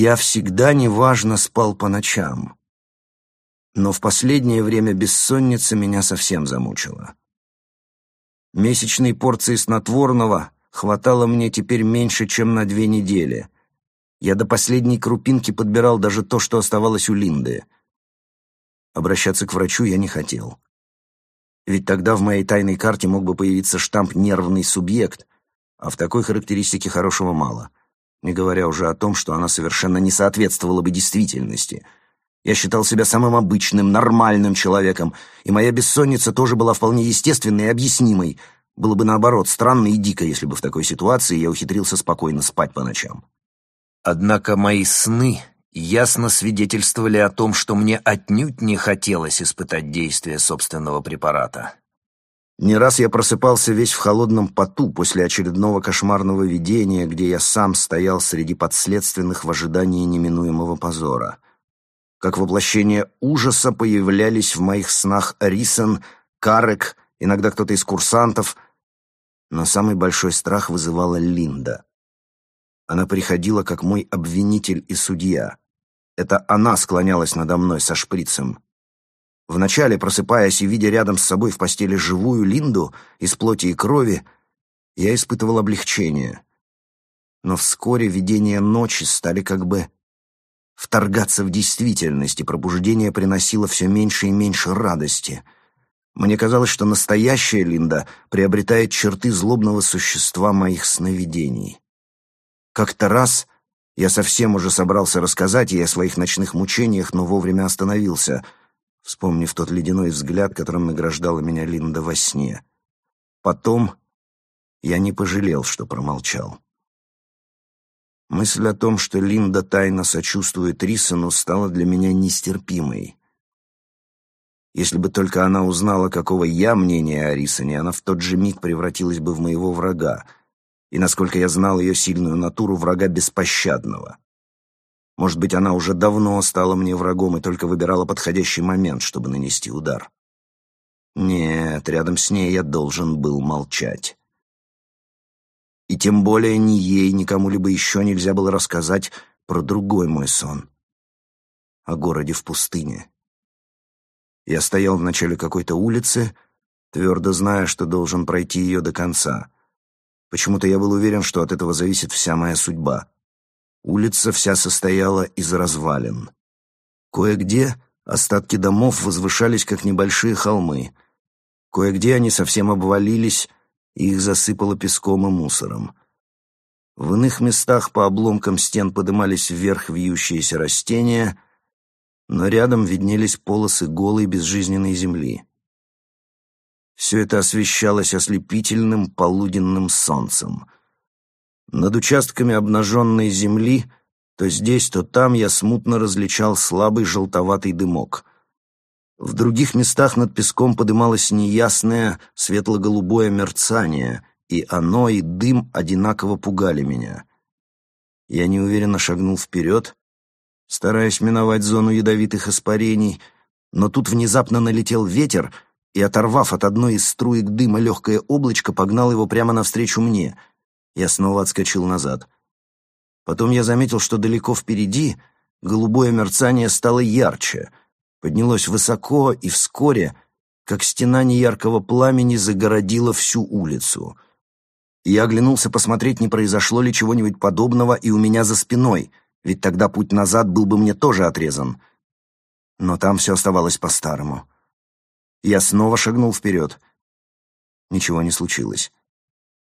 Я всегда неважно спал по ночам. Но в последнее время бессонница меня совсем замучила. Месячной порции снотворного хватало мне теперь меньше, чем на две недели. Я до последней крупинки подбирал даже то, что оставалось у Линды. Обращаться к врачу я не хотел. Ведь тогда в моей тайной карте мог бы появиться штамп «нервный субъект», а в такой характеристике хорошего мало, не говоря уже о том, что она совершенно не соответствовала бы действительности. Я считал себя самым обычным, нормальным человеком, и моя бессонница тоже была вполне естественной и объяснимой. Было бы наоборот странно и дико, если бы в такой ситуации я ухитрился спокойно спать по ночам. Однако мои сны ясно свидетельствовали о том, что мне отнюдь не хотелось испытать действие собственного препарата. Не раз я просыпался весь в холодном поту после очередного кошмарного видения, где я сам стоял среди подследственных в ожидании неминуемого позора. Как воплощение ужаса появлялись в моих снах Рисон, Карек, иногда кто-то из курсантов, но самый большой страх вызывала Линда. Она приходила как мой обвинитель и судья. Это она склонялась надо мной со шприцем. Вначале, просыпаясь и видя рядом с собой в постели живую Линду из плоти и крови, я испытывал облегчение. Но вскоре видения ночи стали как бы вторгаться в действительность, и пробуждение приносило все меньше и меньше радости. Мне казалось, что настоящая Линда приобретает черты злобного существа моих сновидений. Как-то раз я совсем уже собрался рассказать ей о своих ночных мучениях, но вовремя остановился — вспомнив тот ледяной взгляд, которым награждала меня Линда во сне. Потом я не пожалел, что промолчал. Мысль о том, что Линда тайно сочувствует Рисону, стала для меня нестерпимой. Если бы только она узнала, какого я мнения о Рисоне, она в тот же миг превратилась бы в моего врага, и, насколько я знал ее сильную натуру, врага беспощадного. Может быть, она уже давно стала мне врагом и только выбирала подходящий момент, чтобы нанести удар. Нет, рядом с ней я должен был молчать. И тем более ни ей, ни кому-либо еще нельзя было рассказать про другой мой сон. О городе в пустыне. Я стоял в начале какой-то улицы, твердо зная, что должен пройти ее до конца. Почему-то я был уверен, что от этого зависит вся моя судьба. Улица вся состояла из развалин. Кое-где остатки домов возвышались, как небольшие холмы. Кое-где они совсем обвалились, и их засыпало песком и мусором. В иных местах по обломкам стен подымались вверх вьющиеся растения, но рядом виднелись полосы голой безжизненной земли. Все это освещалось ослепительным полуденным солнцем — над участками обнаженной земли, то здесь, то там я смутно различал слабый желтоватый дымок. В других местах над песком подымалось неясное светло-голубое мерцание, и оно, и дым одинаково пугали меня. Я неуверенно шагнул вперед, стараясь миновать зону ядовитых испарений, но тут внезапно налетел ветер и, оторвав от одной из струек дыма легкое облачко, погнал его прямо навстречу мне — я снова отскочил назад. Потом я заметил, что далеко впереди голубое мерцание стало ярче, поднялось высоко и вскоре, как стена неяркого пламени, загородила всю улицу. Я оглянулся посмотреть, не произошло ли чего-нибудь подобного и у меня за спиной, ведь тогда путь назад был бы мне тоже отрезан. Но там все оставалось по-старому. Я снова шагнул вперед. Ничего не случилось.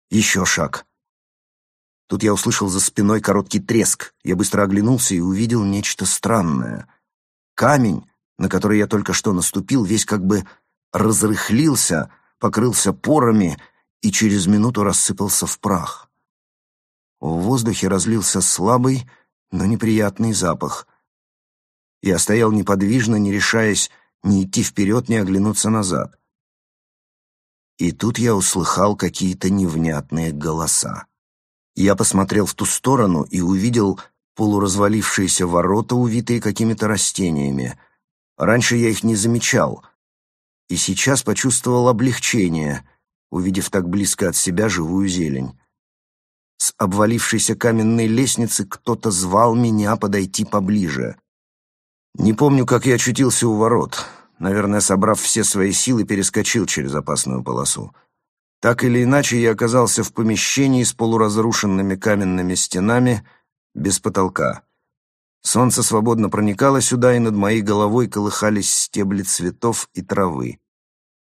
Еще шаг. Тут я услышал за спиной короткий треск. Я быстро оглянулся и увидел нечто странное. Камень, на который я только что наступил, весь как бы разрыхлился, покрылся порами и через минуту рассыпался в прах. В воздухе разлился слабый, но неприятный запах. Я стоял неподвижно, не решаясь ни идти вперед, ни оглянуться назад. И тут я услыхал какие-то невнятные голоса. Я посмотрел в ту сторону и увидел полуразвалившиеся ворота, увитые какими-то растениями. Раньше я их не замечал, и сейчас почувствовал облегчение, увидев так близко от себя живую зелень. С обвалившейся каменной лестницы кто-то звал меня подойти поближе. Не помню, как я очутился у ворот. Наверное, собрав все свои силы, перескочил через опасную полосу. Так или иначе, я оказался в помещении с полуразрушенными каменными стенами, без потолка. Солнце свободно проникало сюда, и над моей головой колыхались стебли цветов и травы.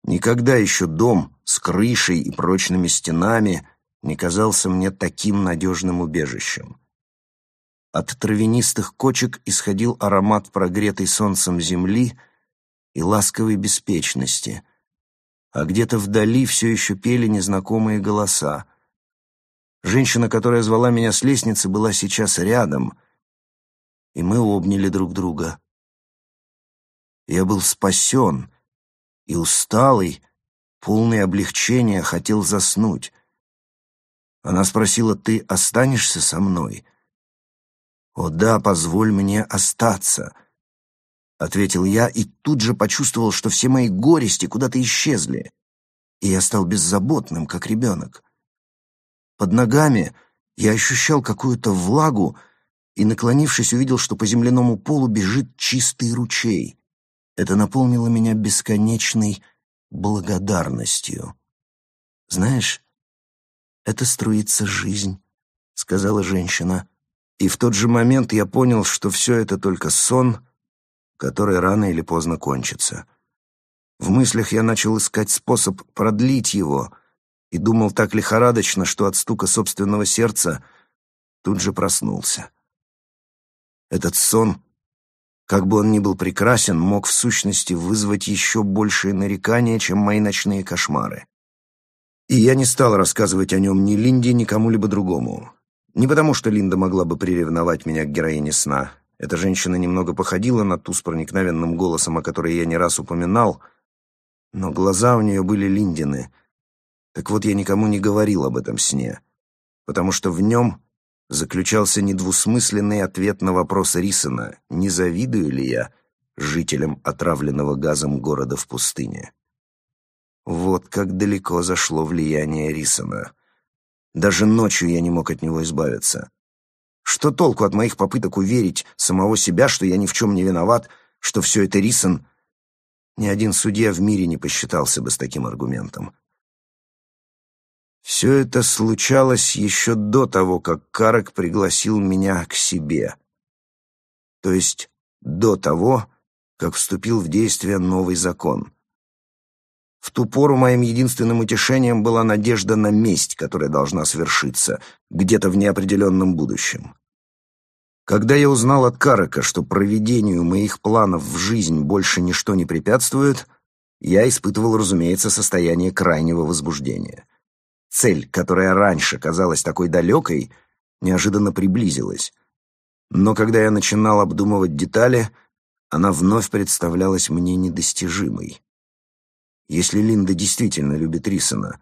Никогда еще дом с крышей и прочными стенами не казался мне таким надежным убежищем. От травянистых кочек исходил аромат прогретой солнцем земли и ласковой беспечности, а где-то вдали все еще пели незнакомые голоса. Женщина, которая звала меня с лестницы, была сейчас рядом, и мы обняли друг друга. Я был спасен и усталый, полный облегчения, хотел заснуть. Она спросила, «Ты останешься со мной?» «О да, позволь мне остаться», — ответил я и тут же почувствовал, что все мои горести куда-то исчезли, и я стал беззаботным, как ребенок. Под ногами я ощущал какую-то влагу и, наклонившись, увидел, что по земляному полу бежит чистый ручей. Это наполнило меня бесконечной благодарностью. «Знаешь, это струится жизнь», — сказала женщина. И в тот же момент я понял, что все это только сон, который рано или поздно кончится. В мыслях я начал искать способ продлить его и думал так лихорадочно, что от стука собственного сердца тут же проснулся. Этот сон, как бы он ни был прекрасен, мог в сущности вызвать еще большее нарекания, чем мои ночные кошмары. И я не стал рассказывать о нем ни Линде, ни кому-либо другому. Не потому, что Линда могла бы приревновать меня к героине сна. Эта женщина немного походила на ту с проникновенным голосом, о которой я не раз упоминал, но глаза у нее были Линдины. Так вот, я никому не говорил об этом сне, потому что в нем заключался недвусмысленный ответ на вопрос Рисона, не завидую ли я жителям отравленного газом города в пустыне. Вот как далеко зашло влияние Рисона. Даже ночью я не мог от него избавиться. Что толку от моих попыток уверить самого себя, что я ни в чем не виноват, что все это Рисон? Ни один судья в мире не посчитался бы с таким аргументом. Все это случалось еще до того, как Карак пригласил меня к себе. То есть до того, как вступил в действие новый закон. В ту пору моим единственным утешением была надежда на месть, которая должна свершиться где-то в неопределенном будущем. Когда я узнал от Карака, что проведению моих планов в жизнь больше ничто не препятствует, я испытывал, разумеется, состояние крайнего возбуждения. Цель, которая раньше казалась такой далекой, неожиданно приблизилась. Но когда я начинал обдумывать детали, она вновь представлялась мне недостижимой. Если Линда действительно любит Рисона,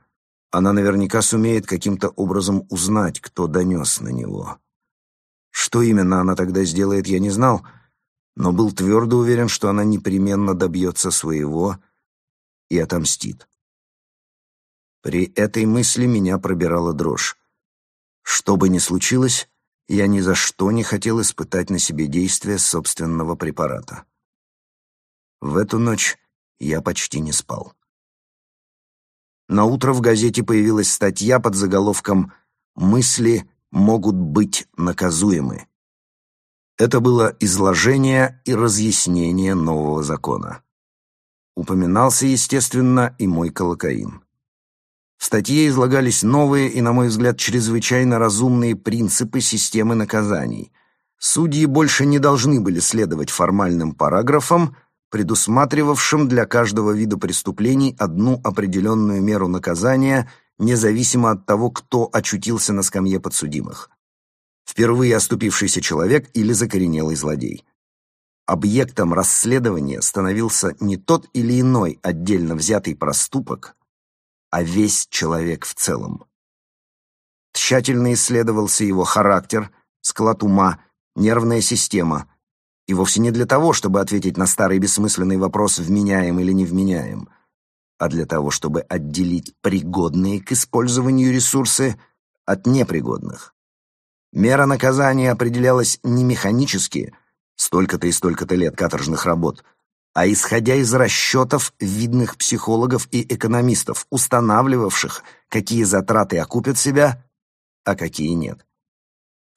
она наверняка сумеет каким-то образом узнать, кто донес на него. Что именно она тогда сделает, я не знал, но был твердо уверен, что она непременно добьется своего и отомстит. При этой мысли меня пробирала дрожь. Что бы ни случилось, я ни за что не хотел испытать на себе действие собственного препарата. В эту ночь я почти не спал. На утро в газете появилась статья под заголовком «Мысли могут быть наказуемы». Это было изложение и разъяснение нового закона. Упоминался, естественно, и мой колокаин. В статье излагались новые и, на мой взгляд, чрезвычайно разумные принципы системы наказаний. Судьи больше не должны были следовать формальным параграфам, предусматривавшим для каждого вида преступлений одну определенную меру наказания, независимо от того, кто очутился на скамье подсудимых. Впервые оступившийся человек или закоренелый злодей. Объектом расследования становился не тот или иной отдельно взятый проступок, а весь человек в целом. Тщательно исследовался его характер, склад ума, нервная система, и вовсе не для того, чтобы ответить на старый бессмысленный вопрос, вменяем или не вменяем, а для того, чтобы отделить пригодные к использованию ресурсы от непригодных. Мера наказания определялась не механически, столько-то и столько-то лет каторжных работ, а исходя из расчетов видных психологов и экономистов, устанавливавших, какие затраты окупят себя, а какие нет.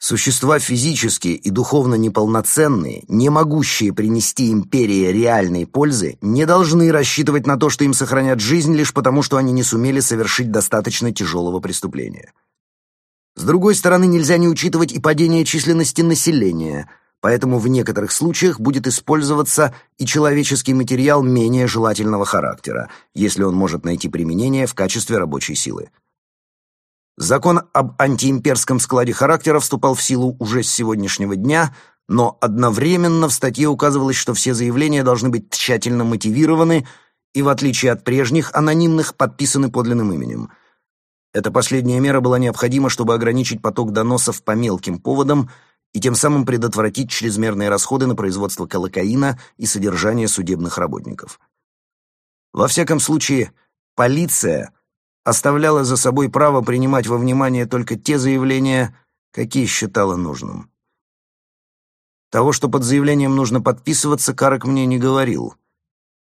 Существа физически и духовно неполноценные, не могущие принести империи реальной пользы, не должны рассчитывать на то, что им сохранят жизнь лишь потому, что они не сумели совершить достаточно тяжелого преступления. С другой стороны, нельзя не учитывать и падение численности населения, поэтому в некоторых случаях будет использоваться и человеческий материал менее желательного характера, если он может найти применение в качестве рабочей силы. Закон об антиимперском складе характера вступал в силу уже с сегодняшнего дня, но одновременно в статье указывалось, что все заявления должны быть тщательно мотивированы и, в отличие от прежних, анонимных, подписаны подлинным именем. Эта последняя мера была необходима, чтобы ограничить поток доносов по мелким поводам и тем самым предотвратить чрезмерные расходы на производство колокаина и содержание судебных работников. Во всяком случае, полиция – оставляла за собой право принимать во внимание только те заявления, какие считала нужным. Того, что под заявлением нужно подписываться, Карак мне не говорил.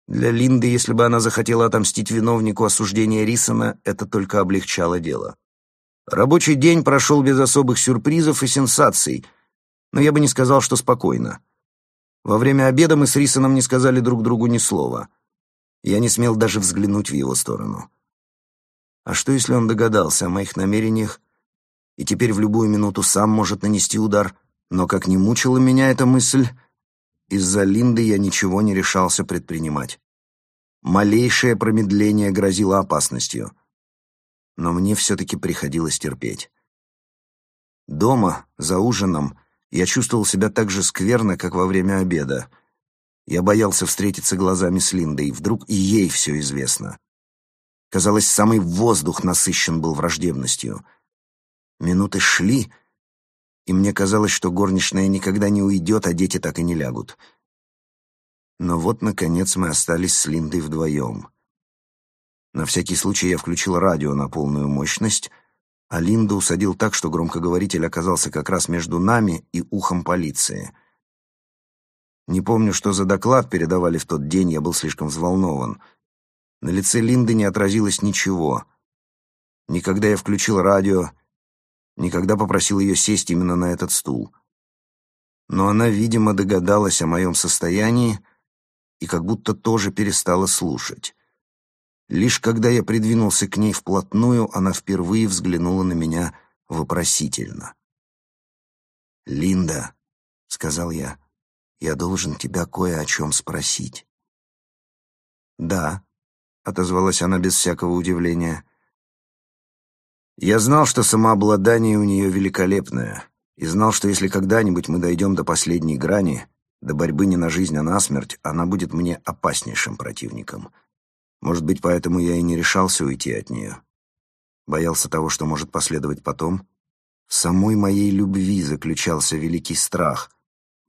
Для Линды, если бы она захотела отомстить виновнику осуждения Рисона, это только облегчало дело. Рабочий день прошел без особых сюрпризов и сенсаций, но я бы не сказал, что спокойно. Во время обеда мы с Рисоном не сказали друг другу ни слова. Я не смел даже взглянуть в его сторону. А что, если он догадался о моих намерениях и теперь в любую минуту сам может нанести удар? Но как не мучила меня эта мысль, из-за Линды я ничего не решался предпринимать. Малейшее промедление грозило опасностью. Но мне все-таки приходилось терпеть. Дома, за ужином, я чувствовал себя так же скверно, как во время обеда. Я боялся встретиться глазами с Линдой, вдруг и ей все известно. Казалось, самый воздух насыщен был враждебностью. Минуты шли, и мне казалось, что горничная никогда не уйдет, а дети так и не лягут. Но вот, наконец, мы остались с Линдой вдвоем. На всякий случай я включил радио на полную мощность, а Линду усадил так, что громкоговоритель оказался как раз между нами и ухом полиции. Не помню, что за доклад передавали в тот день, я был слишком взволнован — на лице Линды не отразилось ничего. Никогда я включил радио, никогда попросил ее сесть именно на этот стул. Но она, видимо, догадалась о моем состоянии и как будто тоже перестала слушать. Лишь когда я придвинулся к ней вплотную, она впервые взглянула на меня вопросительно. «Линда», — сказал я, — «я должен тебя кое о чем спросить». «Да», — отозвалась она без всякого удивления. «Я знал, что самообладание у нее великолепное, и знал, что если когда-нибудь мы дойдем до последней грани, до борьбы не на жизнь, а на смерть, она будет мне опаснейшим противником. Может быть, поэтому я и не решался уйти от нее. Боялся того, что может последовать потом. В самой моей любви заключался великий страх.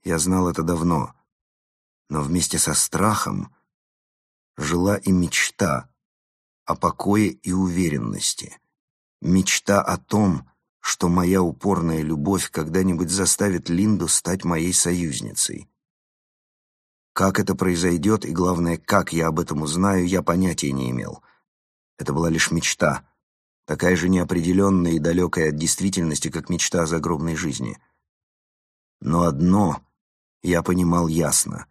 Я знал это давно. Но вместе со страхом жила и мечта о покое и уверенности. Мечта о том, что моя упорная любовь когда-нибудь заставит Линду стать моей союзницей. Как это произойдет и, главное, как я об этом узнаю, я понятия не имел. Это была лишь мечта, такая же неопределенная и далекая от действительности, как мечта о загробной жизни. Но одно я понимал ясно.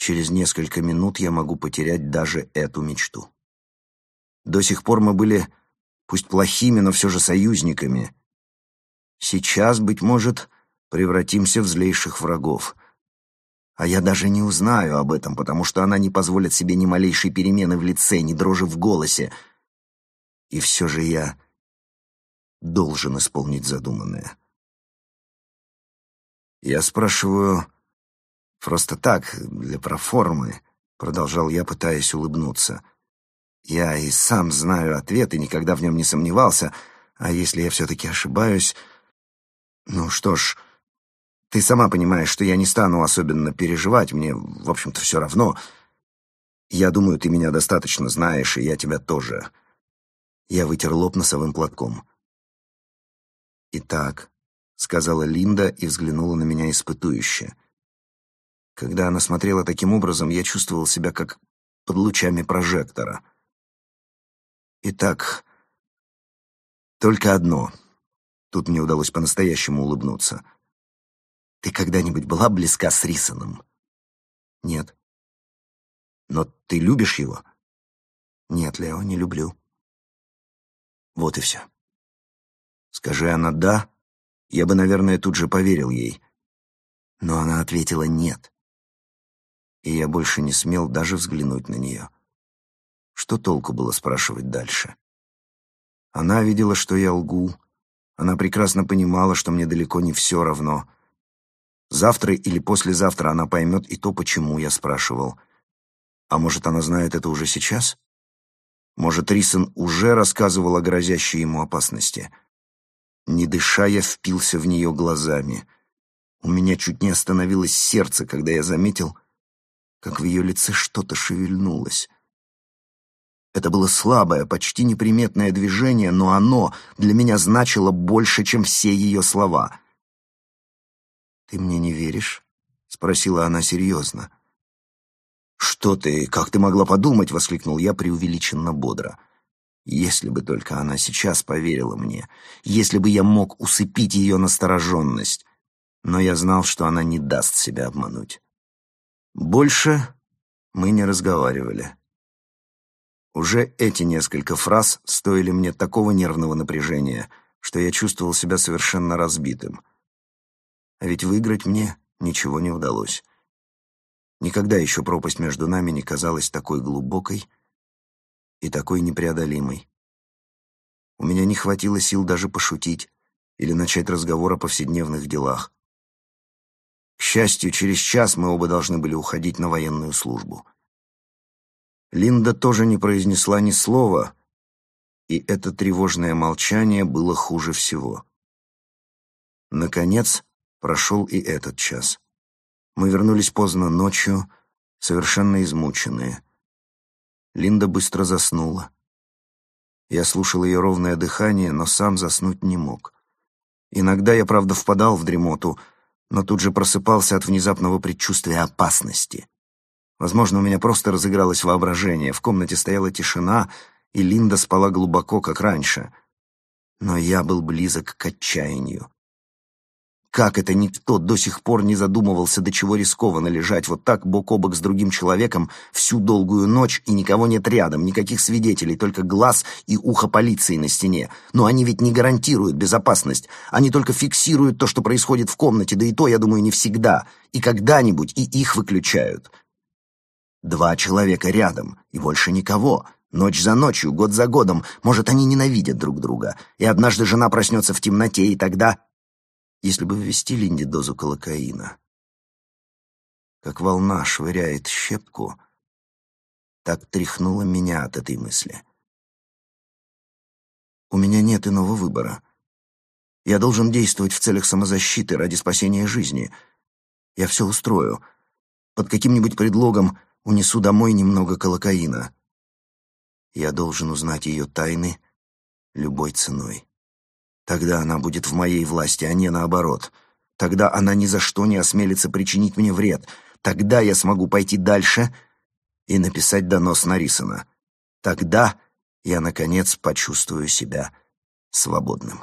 Через несколько минут я могу потерять даже эту мечту. До сих пор мы были, пусть плохими, но все же союзниками. Сейчас, быть может, превратимся в злейших врагов. А я даже не узнаю об этом, потому что она не позволит себе ни малейшей перемены в лице, ни дрожи в голосе. И все же я должен исполнить задуманное. Я спрашиваю Просто так, для проформы, продолжал я, пытаясь улыбнуться. Я и сам знаю ответ и никогда в нем не сомневался, а если я все-таки ошибаюсь... Ну что ж, ты сама понимаешь, что я не стану особенно переживать, мне, в общем-то, все равно. Я думаю, ты меня достаточно знаешь, и я тебя тоже. Я вытер лоб носовым платком. «Итак», — сказала Линда и взглянула на меня испытующе. Когда она смотрела таким образом, я чувствовал себя как под лучами прожектора. «Итак, только одно». Тут мне удалось по-настоящему улыбнуться. «Ты когда-нибудь была близка с Рисоном?» «Нет». «Но ты любишь его?» «Нет, Лео, не люблю». Вот и все. Скажи она «да», я бы, наверное, тут же поверил ей. Но она ответила «нет». И я больше не смел даже взглянуть на нее. Что толку было спрашивать дальше? Она видела, что я лгу. Она прекрасно понимала, что мне далеко не все равно. Завтра или послезавтра она поймет и то, почему я спрашивал. А может, она знает это уже сейчас? Может, Рисон уже рассказывал о грозящей ему опасности? Не дыша, я впился в нее глазами. У меня чуть не остановилось сердце, когда я заметил, как в ее лице что-то шевельнулось. Это было слабое, почти неприметное движение, но оно для меня значило больше, чем все ее слова. «Ты мне не веришь?» — спросила она серьезно. «Что ты? Как ты могла подумать?» — воскликнул я преувеличенно бодро. Если бы только она сейчас поверила мне, если бы я мог усыпить ее настороженность. Но я знал, что она не даст себя обмануть. Больше мы не разговаривали. Уже эти несколько фраз стоили мне такого нервного напряжения, что я чувствовал себя совершенно разбитым. А ведь выиграть мне ничего не удалось. Никогда еще пропасть между нами не казалась такой глубокой и такой непреодолимой. У меня не хватило сил даже пошутить или начать разговор о повседневных делах. К счастью, через час мы оба должны были уходить на военную службу. Линда тоже не произнесла ни слова, и это тревожное молчание было хуже всего. Наконец, прошел и этот час. Мы вернулись поздно ночью, совершенно измученные. Линда быстро заснула. Я слушал ее ровное дыхание, но сам заснуть не мог. Иногда я, правда, впадал в дремоту, но тут же просыпался от внезапного предчувствия опасности. Возможно, у меня просто разыгралось воображение. В комнате стояла тишина, и Линда спала глубоко, как раньше. Но я был близок к отчаянию. Как это никто до сих пор не задумывался, до чего рискованно лежать вот так бок о бок с другим человеком всю долгую ночь, и никого нет рядом, никаких свидетелей, только глаз и ухо полиции на стене. Но они ведь не гарантируют безопасность. Они только фиксируют то, что происходит в комнате, да и то, я думаю, не всегда. И когда-нибудь и их выключают. Два человека рядом, и больше никого. Ночь за ночью, год за годом. Может, они ненавидят друг друга. И однажды жена проснется в темноте, и тогда если бы ввести Линде дозу колокаина. Как волна швыряет щепку, так тряхнуло меня от этой мысли. У меня нет иного выбора. Я должен действовать в целях самозащиты ради спасения жизни. Я все устрою. Под каким-нибудь предлогом унесу домой немного колокаина. Я должен узнать ее тайны любой ценой. Тогда она будет в моей власти, а не наоборот. Тогда она ни за что не осмелится причинить мне вред. Тогда я смогу пойти дальше и написать донос на Рисона. Тогда я, наконец, почувствую себя свободным.